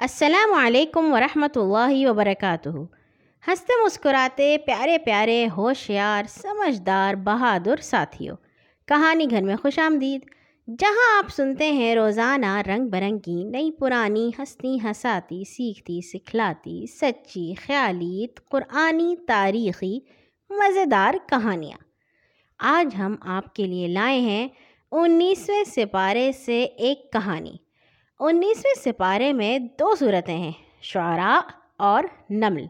السلام علیکم ورحمۃ اللہ وبرکاتہ۔ ہنستے مسکراتے، پیارے پیارے، ہوشیار، سمجھدار، بہادر ساتھیوں۔ کہانی گھر میں خوش آمدید۔ جہاں آپ سنتے ہیں، روزانہ رنگ برنگی، نئی پرانی ہستی ہساتی سیکھتی، سکھلاتی، سچی، خیالی، قرآنی، تاریخی، مزیدار کہانیاں۔ آج ہم آپ کے لیے لائے ہیں انیسویں سپارے سے ایک کہانی۔ انیسویں سپارے میں دو صورتیں ہیں، شعراء اور نمل۔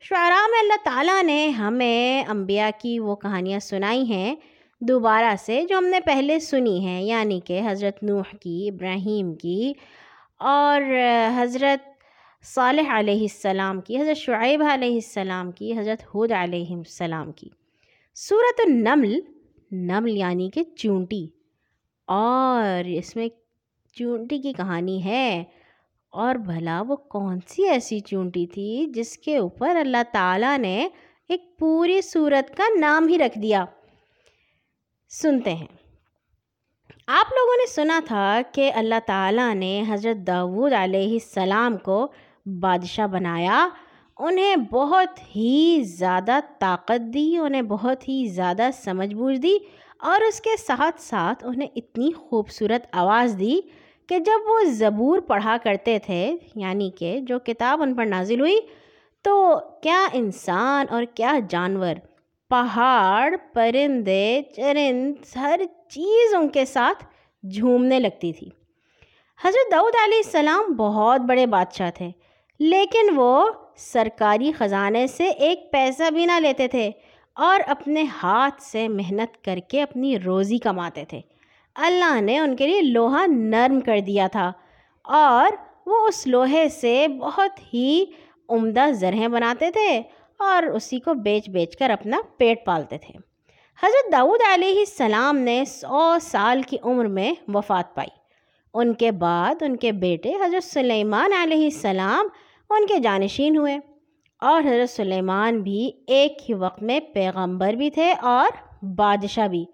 شعراء میں اللہ تعالیٰ نے ہمیں انبیاء کی وہ کہانیاں سنائی ہیں دوبارہ سے جو ہم نے پہلے سنی ہیں یعنی کہ حضرت نوح کی، ابراہیم کی اور حضرت صالح علیہ السلام کی، حضرت شعیب علیہ السلام کی، حضرت حود علیہ السلام کی۔ صورت النمل، نمل یعنی کہ چونٹی اور اس میں چونٹی کی کہانی ہے۔ اور بھلا وہ کون سی ایسی چونٹی تھی جس کے اوپر اللہ تعالیٰ نے ایک پوری صورت کا نام ہی رکھ دیا؟ سنتے ہیں۔ آپ لوگوں نے سنا تھا کہ اللہ تعالیٰ نے حضرت داود علیہ السلام کو بادشاہ بنایا۔ انہیں بہت ہی زیادہ طاقت دی، انہیں بہت ہی زیادہ سمجھ بوجھ دی اور اس کے ساتھ ساتھ انہیں اتنی خوبصورت آواز دی کہ جب وہ زبور پڑھا کرتے تھے یعنی کہ جو کتاب ان پر نازل ہوئی، تو کیا انسان اور کیا جانور، پہاڑ، پرندے، چرند، ہر چیز ان کے ساتھ جھومنے لگتی تھی۔ حضرت دعود علیہ السلام بہت بڑے بادشاہ تھے، لیکن وہ سرکاری خزانے سے ایک پیسہ بھی نہ لیتے تھے اور اپنے ہاتھ سے محنت کر کے اپنی روزی کماتے تھے۔ اللہ نے ان کے لیے لوہا نرم کر دیا تھا اور وہ اس لوہے سے بہت ہی عمدہ زرہیں بناتے تھے اور اسی کو بیچ بیچ کر اپنا پیٹ پالتے تھے۔ حضرت داود علیہ السلام نے سو سال کی عمر میں وفات پائی۔ ان کے بعد ان کے بیٹے حضرت سلیمان علیہ السلام ان کے جانشین ہوئے اور حضرت سلیمان بھی ایک ہی وقت میں پیغمبر بھی تھے اور بادشاہ بھی۔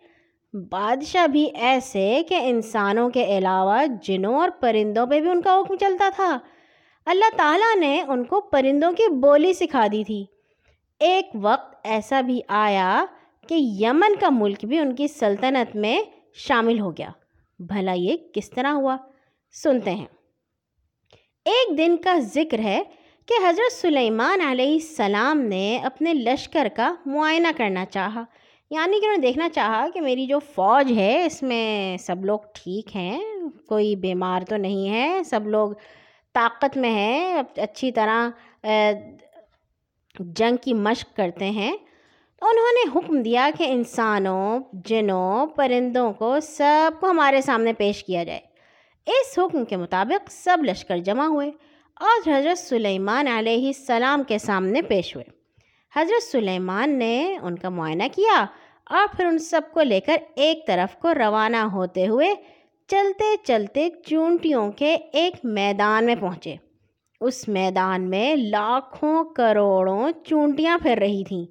بادشاہ بھی ایسے کہ انسانوں کے علاوہ جنوں اور پرندوں پہ بھی ان کا حکم چلتا تھا۔ اللہ تعالیٰ نے ان کو پرندوں کی بولی سکھا دی تھی۔ ایک وقت ایسا بھی آیا کہ یمن کا ملک بھی ان کی سلطنت میں شامل ہو گیا۔ بھلا یہ کس طرح ہوا؟ سنتے ہیں۔ ایک دن کا ذکر ہے کہ حضرت سلیمان علیہ السلام نے اپنے لشکر کا معائنہ کرنا چاہا۔ یعنی کہ انہوں نے دیکھنا چاہا کہ میری جو فوج ہے، اس میں سب لوگ ٹھیک ہیں، کوئی بیمار تو نہیں ہے، سب لوگ طاقت میں ہیں، اچھی طرح جنگ کی مشق کرتے ہیں۔ تو انہوں نے حکم دیا کہ انسانوں، جنوں، پرندوں کو سب کو ہمارے سامنے پیش کیا جائے۔ اس حکم کے مطابق سب لشکر جمع ہوئے اور حضرت سلیمان علیہ السلام کے سامنے پیش ہوئے۔ حضرت سلیمان نے ان کا معائنہ کیا اور پھر ان سب کو لے کر ایک طرف کو روانہ ہوتے ہوئے چلتے چلتے چونٹیوں کے ایک میدان میں پہنچے۔ اس میدان میں لاکھوں کروڑوں چونٹیاں پھر رہی تھیں۔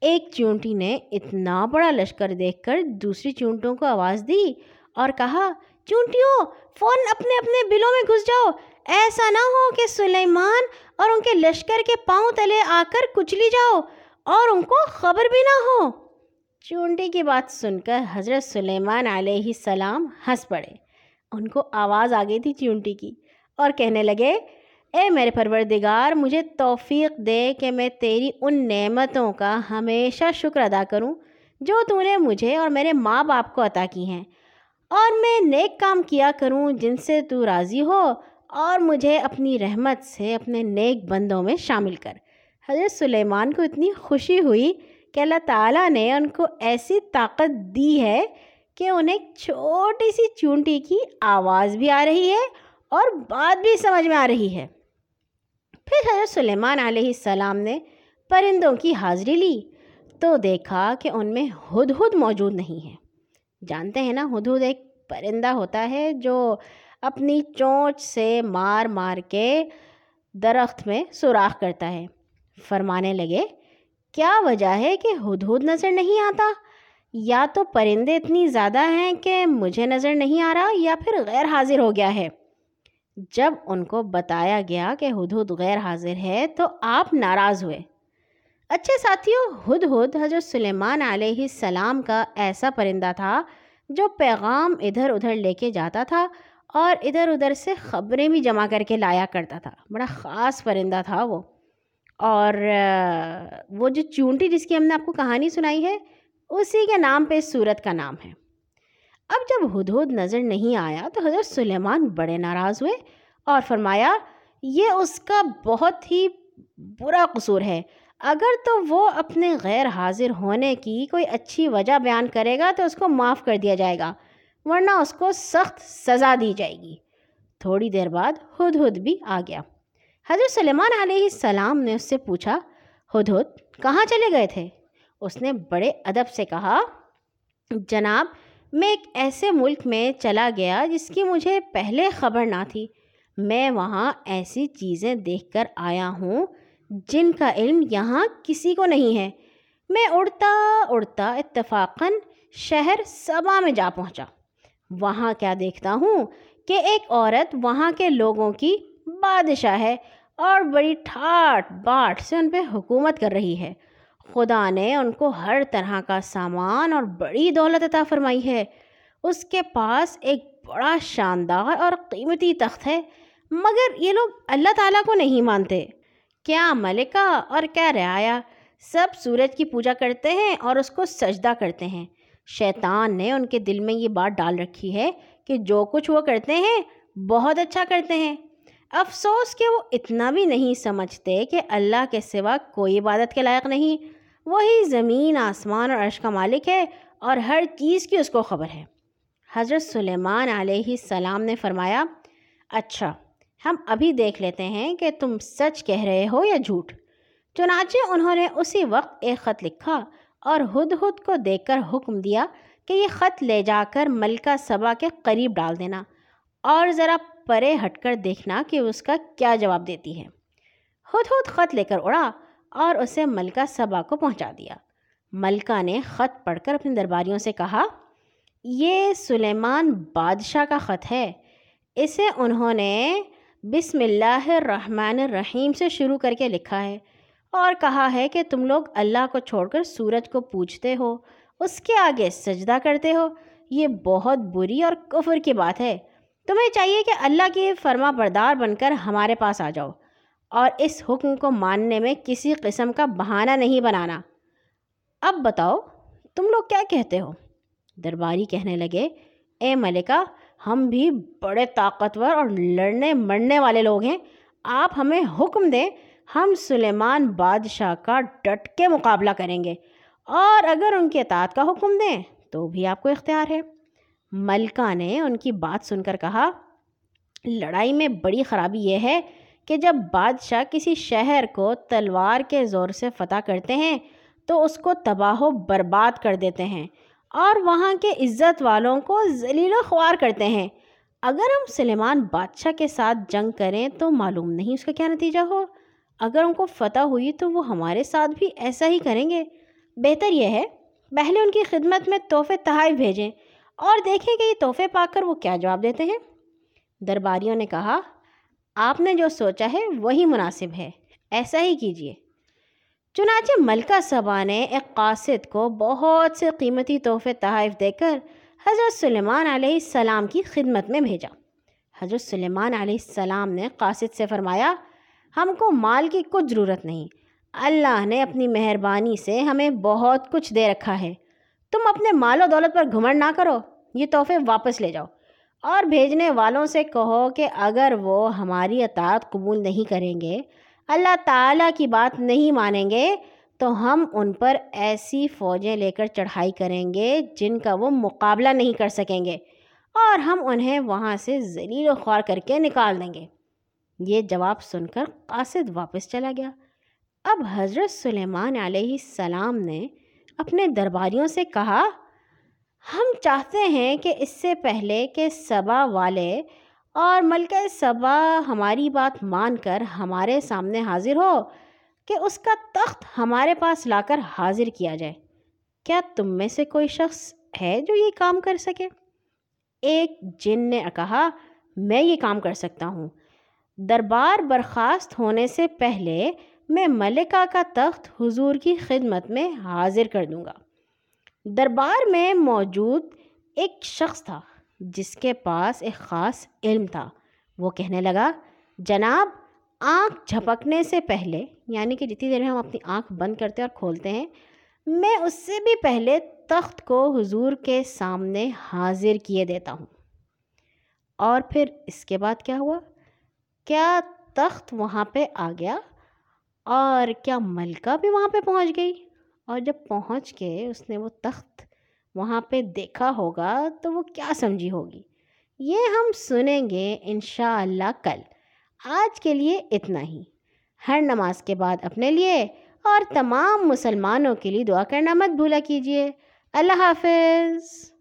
ایک چونٹی نے اتنا بڑا لشکر دیکھ کر دوسری چونٹیوں کو آواز دی اور کہا، چونٹیوں فون اپنے اپنے بلوں میں گھس جاؤ۔ ایسا نہ ہو کہ سلیمان اور ان کے لشکر کے پاؤں تلے آ کر کچلی جاؤ اور ان کو خبر بھی نہ ہو۔ چونٹی کی بات سن کر حضرت سلیمان علیہ السلام ہنس پڑے۔ ان کو آواز آ گئی تھی چونٹی کی اور کہنے لگے، اے میرے پروردگار، مجھے توفیق دے کہ میں تیری ان نعمتوں کا ہمیشہ شکر ادا کروں جو تو نے مجھے اور میرے ماں باپ کو عطا کی ہیں۔ اور میں نیک کام کیا کروں جن سے تو راضی ہو۔ اور مجھے اپنی رحمت سے اپنے نیک بندوں میں شامل کر۔ حضرت سلیمان کو اتنی خوشی ہوئی کہ اللہ تعالیٰ نے ان کو ایسی طاقت دی ہے کہ انہیں چھوٹی سی چونٹی کی آواز بھی آ رہی ہے اور بات بھی سمجھ میں آ رہی ہے۔ پھر حضرت سلیمان علیہ السلام نے پرندوں کی حاضری لی تو دیکھا کہ ان میں ہد ہد موجود نہیں ہے۔ جانتے ہیں نا ہد ہد ایک پرندہ ہوتا ہے جو اپنی چونچ سے مار مار کے درخت میں سوراخ کرتا ہے۔ فرمانے لگے، کیا وجہ ہے کہ ہد ہد نظر نہیں آتا؟ یا تو پرندے اتنی زیادہ ہیں کہ مجھے نظر نہیں آ رہا یا پھر غیر حاضر ہو گیا ہے؟ جب ان کو بتایا گیا کہ ہد ہد غیر حاضر ہے تو آپ ناراض ہوئے۔ اچھے ساتھیوں ہد ہد حضرت سلیمان علیہ السلام کا ایسا پرندہ تھا جو پیغام ادھر ادھر لے کے جاتا تھا اور ادھر ادھر سے خبریں بھی جمع کر کے لایا کرتا تھا۔ بڑا خاص پرندہ تھا وہ۔ اور وہ جو چونٹی جس کی ہم نے آپ کو کہانی سنائی ہے، اسی کے نام پہ اس صورت کا نام ہے۔ اب جب ہدہد نظر نہیں آیا تو حضرت سلیمان بڑے ناراض ہوئے اور فرمایا، یہ اس کا بہت ہی برا قصور ہے۔ اگر تو وہ اپنے غیر حاضر ہونے کی کوئی اچھی وجہ بیان کرے گا تو اس کو معاف کر دیا جائے گا۔ ورنہ اس کو سخت سزا دی جائے گی۔ تھوڑی دیر بعد ہد ہد بھی آ گیا۔ حضرت سلیمان علیہ السلام نے اس سے پوچھا ہد ہد کہاں چلے گئے تھے؟ اس نے بڑے ادب سے کہا، جناب، میں ایک ایسے ملک میں چلا گیا جس کی مجھے پہلے خبر نہ تھی۔ میں وہاں ایسی چیزیں دیکھ کر آیا ہوں جن کا علم یہاں کسی کو نہیں ہے۔ میں اڑتا اڑتا اتفاقاً شہر صبا میں جا پہنچا۔ وہاں کیا دیکھتا ہوں کہ ایک عورت وہاں کے لوگوں کی بادشاہ ہے اور بڑی ٹھاٹ باٹ سے ان پہ حکومت کر رہی ہے۔ خدا نے ان کو ہر طرح کا سامان اور بڑی دولت عطا فرمائی ہے۔ اس کے پاس ایک بڑا شاندار اور قیمتی تخت ہے، مگر یہ لوگ اللہ تعالیٰ کو نہیں مانتے۔ کیا ملکہ اور کیا رعایا، سب سورج کی پوجا کرتے ہیں اور اس کو سجدہ کرتے ہیں۔ شیطان نے ان کے دل میں یہ بات ڈال رکھی ہے کہ جو کچھ وہ کرتے ہیں، بہت اچھا کرتے ہیں۔ افسوس کہ وہ اتنا بھی نہیں سمجھتے کہ اللہ کے سوا کوئی عبادت کے لائق نہیں۔ وہی زمین، آسمان اور عرش کا مالک ہے اور ہر چیز کی اس کو خبر ہے۔ حضرت سلیمان علیہ السلام نے فرمایا اچھا ہم ابھی دیکھ لیتے ہیں کہ تم سچ کہہ رہے ہو یا جھوٹ۔ چنانچہ انہوں نے اسی وقت ایک خط لکھا اور ہد ہد کو دیکھ کر حکم دیا کہ یہ خط لے جا کر ملکہ صبا کے قریب ڈال دینا اور ذرا پرے ہٹ کر دیکھنا کہ اس کا کیا جواب دیتی ہے۔ ہد ہد خط لے کر اڑا اور اسے ملکہ صبا کو پہنچا دیا۔ ملکہ نے خط پڑھ کر اپنے درباریوں سے کہا، یہ سلیمان بادشاہ کا خط ہے۔ اسے انہوں نے بسم اللہ الرحمن الرحیم سے شروع کر کے لکھا ہے۔ اور کہا ہے کہ تم لوگ اللہ کو چھوڑ کر سورج کو پوچھتے ہو، اس کے آگے سجدہ کرتے ہو۔ یہ بہت بری اور کفر کی بات ہے۔ تمہیں چاہیے کہ اللہ کی فرما بردار بن کر ہمارے پاس آ جاؤ اور اس حکم کو ماننے میں کسی قسم کا بہانہ نہیں بنانا۔ اب بتاؤ، تم لوگ کیا کہتے ہو؟ درباری کہنے لگے، اے ملکہ، ہم بھی بڑے طاقتور اور لڑنے مرنے والے لوگ ہیں۔ آپ ہمیں حکم دیں ہم سلیمان بادشاہ کا ڈٹ کے مقابلہ کریں گے اور اگر ان کے اطاعت کا حکم دیں تو بھی آپ کو اختیار ہے۔ ملکہ نے ان کی بات سن کر کہا، لڑائی میں بڑی خرابی یہ ہے کہ جب بادشاہ کسی شہر کو تلوار کے زور سے فتح کرتے ہیں تو اس کو تباہ و برباد کر دیتے ہیں اور وہاں کے عزت والوں کو ذلیل و خوار کرتے ہیں۔ اگر ہم سلیمان بادشاہ کے ساتھ جنگ کریں تو معلوم نہیں اس کا کیا نتیجہ ہو۔ اگر ان کو فتح ہوئی تو وہ ہمارے ساتھ بھی ایسا ہی کریں گے۔ بہتر یہ ہے، پہلے ان کی خدمت میں تحفے تحائف بھیجیں اور دیکھیں کہ یہ تحفے پا کر وہ کیا جواب دیتے ہیں۔ درباریوں نے کہا، آپ نے جو سوچا ہے وہی مناسب ہے، ایسا ہی کیجیے چنانچہ ملکہ صبا نے ایک قاصد کو بہت سے قیمتی تحفے تحائف دے کر حضرت سلیمان علیہ السلام کی خدمت میں بھیجا۔ حضرت سلیمان علیہ السلام نے قاصد سے فرمایا ہم کو مال کی کچھ ضرورت نہیں۔ اللہ نے اپنی مہربانی سے ہمیں بہت کچھ دے رکھا ہے۔ تم اپنے مال و دولت پر گھمنڈ نہ کرو۔ یہ تحفے واپس لے جاؤ۔ اور بھیجنے والوں سے کہو کہ اگر وہ ہماری اطاعت قبول نہیں کریں گے، اللہ تعالیٰ کی بات نہیں مانیں گے، تو ہم ان پر ایسی فوجیں لے کر چڑھائی کریں گے جن کا وہ مقابلہ نہیں کر سکیں گے۔ اور ہم انہیں وہاں سے ذلیل و خوار کر کے نکال دیں گے۔ یہ جواب سن کر قاصد واپس چلا گیا۔ اب حضرت سلیمان علیہ السلام نے اپنے درباریوں سے کہا، ہم چاہتے ہیں کہ اس سے پہلے کہ صبا والے اور ملکہ صبا ہماری بات مان کر ہمارے سامنے حاضر ہو، کہ اس کا تخت ہمارے پاس لا کر حاضر کیا جائے۔ کیا تم میں سے کوئی شخص ہے جو یہ کام کر سکے؟ ایک جن نے کہا، میں یہ کام کر سکتا ہوں۔ دربار برخاست ہونے سے پہلے میں ملکہ کا تخت حضور کی خدمت میں حاضر کر دوں گا۔ دربار میں موجود ایک شخص تھا جس کے پاس ایک خاص علم تھا۔ وہ کہنے لگا، جناب، آنکھ جھپکنے سے پہلے یعنی کہ جتنی دیر میں ہم اپنی آنکھ بند کرتے اور کھولتے ہیں، میں اس سے بھی پہلے تخت کو حضور کے سامنے حاضر کیے دیتا ہوں۔ اور پھر اس کے بعد کیا ہوا؟ کیا تخت وہاں پہ آ گیا اور کیا ملکہ بھی وہاں پہ پہنچ گئی؟ اور جب پہنچ کے اس نے وہ تخت وہاں پہ دیکھا ہوگا تو وہ کیا سمجھی ہوگی؟ یہ ہم سنیں گے انشاءاللہ کل۔ آج کے لیے اتنا ہی۔ ہر نماز کے بعد اپنے لیے اور تمام مسلمانوں کے لیے دعا کرنا مت بھولا کیجیے۔ اللہ حافظ۔